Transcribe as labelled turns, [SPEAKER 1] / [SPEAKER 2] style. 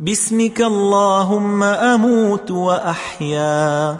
[SPEAKER 1] باسمك اللهم أموت وأحيا